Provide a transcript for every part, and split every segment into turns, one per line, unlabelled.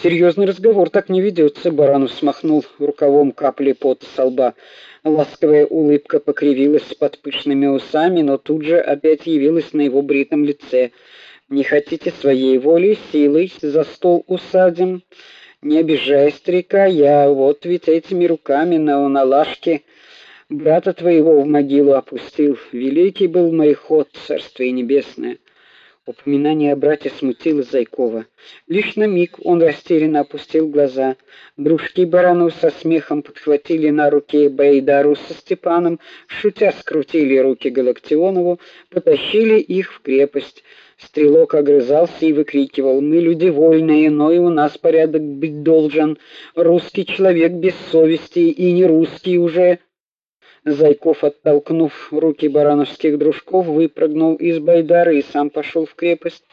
Серьезный разговор так не ведется. Баранов смахнул рукавом капли пота с лба. Ласковая улыбка покривилась под пышными усами, но тут же опять явилась на его бритом лице. Не хотите своей волей силой за стол усадим? Не обижай старика, я вот ведь этими руками на налашке брата твоего в могилу опустил. Великий был мой ход, царствие небесное. Упоминание о брате смутило Зайкова. Лишь на миг он растерянно опустил глаза. Дружки Баранов со смехом подхватили на руки Байдару со Степаном, шутя скрутили руки Галактионову, потащили их в крепость. Стрелок огрызался и выкрикивал: "Мы люди вольные, но и у нас порядок быть должен. Русский человек без совести и не русский уже". Зайков, оттолкнув руки барановских дружков, выпрыгнул из байдары и сам пошел в крепость.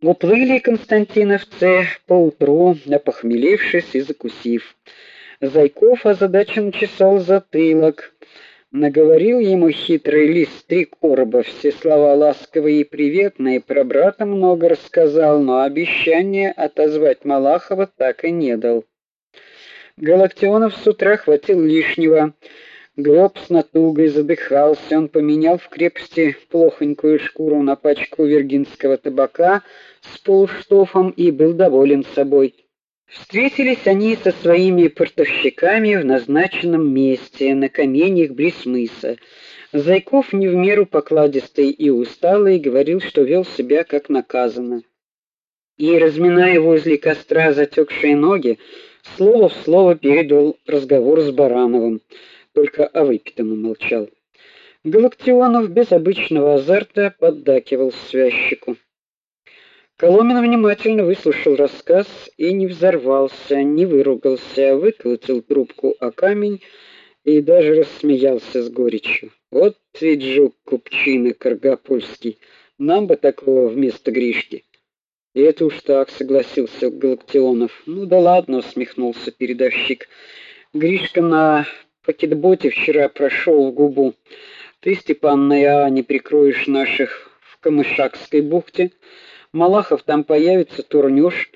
Уплыли константиновцы поутру, напохмелившись и закусив. Зайков озадаченно чесал затылок. Наговорил ему хитрый лист три короба, все слова ласковые и приветные, про брата много рассказал, но обещание отозвать Малахова так и не дал. Галактионов с утра хватил лишнего. Гроб с натугой задыхался, он поменял в крепости плохонькую шкуру на пачку виргинского табака с полуштофом и был доволен собой. Встретились они со своими портовщиками в назначенном месте, на каменьях близ мыса. Зайков не в меру покладистый и усталый говорил, что вел себя как наказано. И разминая возле костра затекшие ноги, слово в слово передал разговор с Барановым только о выпитом умолчал. Галактионов без обычного азарта поддакивал связчику. Коломин внимательно выслушал рассказ и не взорвался, не выругался, а выколотил трубку о камень и даже рассмеялся с горечью. Вот ведь жук купчина Каргопольский. Нам бы такого вместо Гришки. И это уж так, согласился Галактионов. Ну да ладно, усмехнулся передовщик. Гришка на пакетботе вчера прошел в губу. Ты, Степан, я не прикроешь наших в Камышакской бухте. Малахов там появится, турнёшь,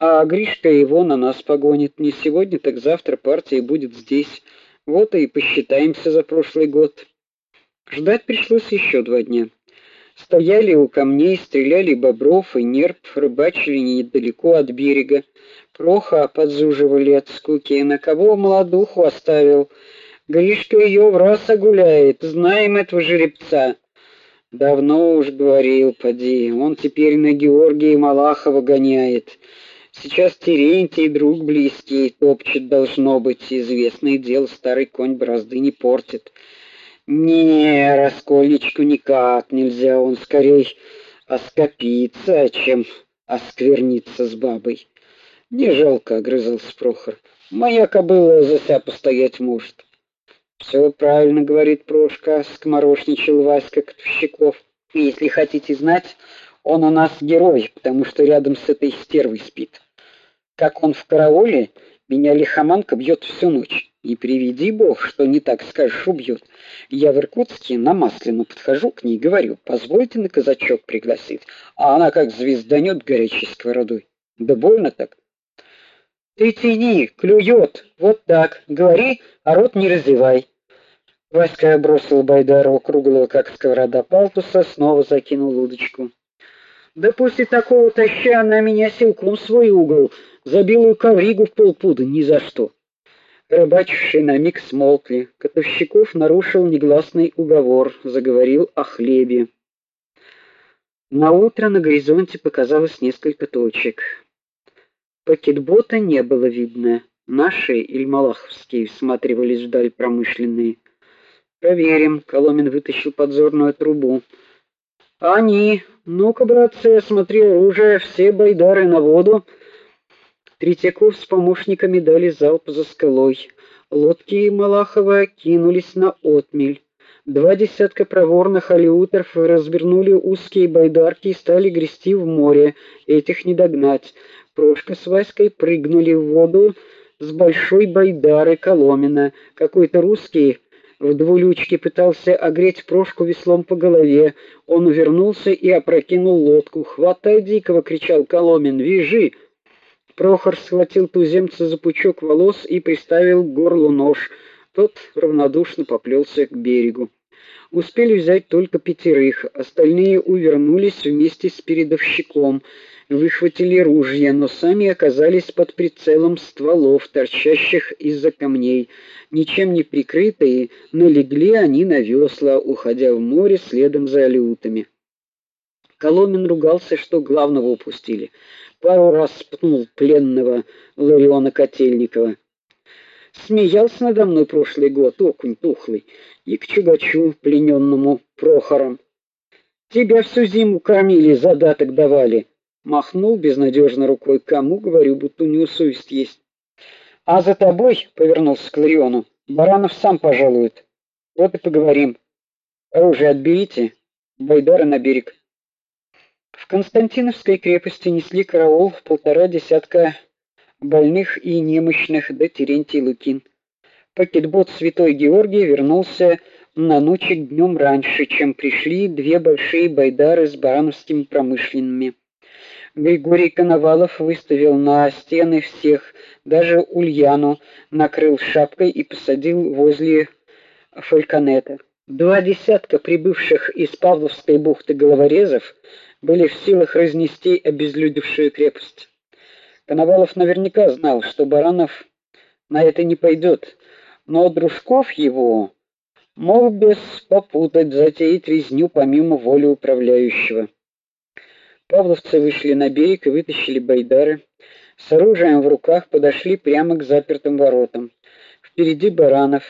а Гришка его на нас погонит. Не сегодня, так завтра партия будет здесь. Вот и посчитаемся за прошлый год. Ждать пришлось еще два дня. Стояли у камней, стреляли бобров и нерп, рыбачили недалеко от берега. Проха подзуживали от скуки, на кого молодуху оставил. Гришка ее в раз гуляет, знаем этого жеребца. Давно уж говорил, поди, он теперь на Георгия Малахова гоняет. Сейчас Терентий, друг близкий, топчет должно быть, известное дело, старый конь бразды не портит. Не, Раскольничку никак нельзя, он скорее оскопиться, чем оскверниться с бабой. Не жалко, огрызался Прохор. Моя кобыла за себя постоять может. Все правильно говорит Прошка, скоморошничал Васька Ктовщиков. Если хотите знать, он у нас герой, потому что рядом с этой стервой спит. Как он в карауле, меня лихоманка бьет всю ночь. И приведи бог, что не так скажешь, убьет. Я в Иркутске на Масляну подхожу к ней и говорю: "Позвольте на казачок пригласить". А она как звезданет горячей сковородой. Да больно так. Ты тяни, клюет. Вот так. Говори, а рот не разевай. Васька бросил Байдару круглого, как сковорода палтуса, снова закинул удочку. Да после такого таща она меня силком свой угол, за белую ковригу в полпуда ни за что. Рыбачившие на миг смолкли. Котовщиков нарушил негласный уговор, заговорил о хлебе. На утро на горизонте показалось несколько точек. Пакетбота не было видно. Наши или малаховские всматривались вдаль промышленные. Проверим. Коломин вытащил подзорную трубу. Они, ну-ка, братцы, смотри оружие, все байдары на воду. Третьяков с помощниками дали залп за скалой. Лодки Малахова кинулись на отмель. Два десятка проворных алиутеров развернули узкие байдарки и стали грести в море. Этих не догнать. Прошка с Васькой прыгнули в воду с большой байдары Коломина. Какой-то русский в двулючке пытался огреть Прошку веслом по голове. Он увернулся и опрокинул лодку. "Хватай дикого!" кричал Коломин. "Вяжи!" Прохор схватил туземца за пучок волос и приставил к горлу нож. Тот равнодушно поплелся к берегу. Успели взять только пятерых, остальные увернулись вместе с передовщиком, выхватили ружья, но сами оказались под прицелом стволов, торчащих из-за камней. Ничем не прикрытые, налегли они на весла, уходя в море следом за алютами. Коломин ругался, что главного упустили. Пару раз пнул пленного Лариона Котельникова. Смеялся надо мной прошлый год, окунь тухлый, и к чугачу плененному Прохором. Тебя всю зиму кормили, задаток давали. Махнул безнадежно рукой. Кому, говорю, будто у него совесть есть. А за тобой, повернулся к Лариону. Баранов сам пожалует. Вот и поговорим. Оружие отберите. Байдары на берег. В Константиновской крепости несли караул в полтора десятка больных и немощных до Терентий Лукин. Пакетбот Святой Георгий вернулся на ночик днем раньше, чем пришли две большие байдары с барановскими промышленными. Григорий Коновалов выставил на стены всех, даже Ульяну накрыл шапкой и посадил возле фальконета. Два десятка прибывших из Павловской бухты головорезов были в силах разнести обезлюдевшую крепость. Коновалов наверняка знал, что Баранов на это не пойдет, но Дружков его мог без попутать затеять резню помимо воли управляющего. Павловцы вышли на берег и вытащили байдары. С оружием в руках подошли прямо к запертым воротам. Впереди Баранов,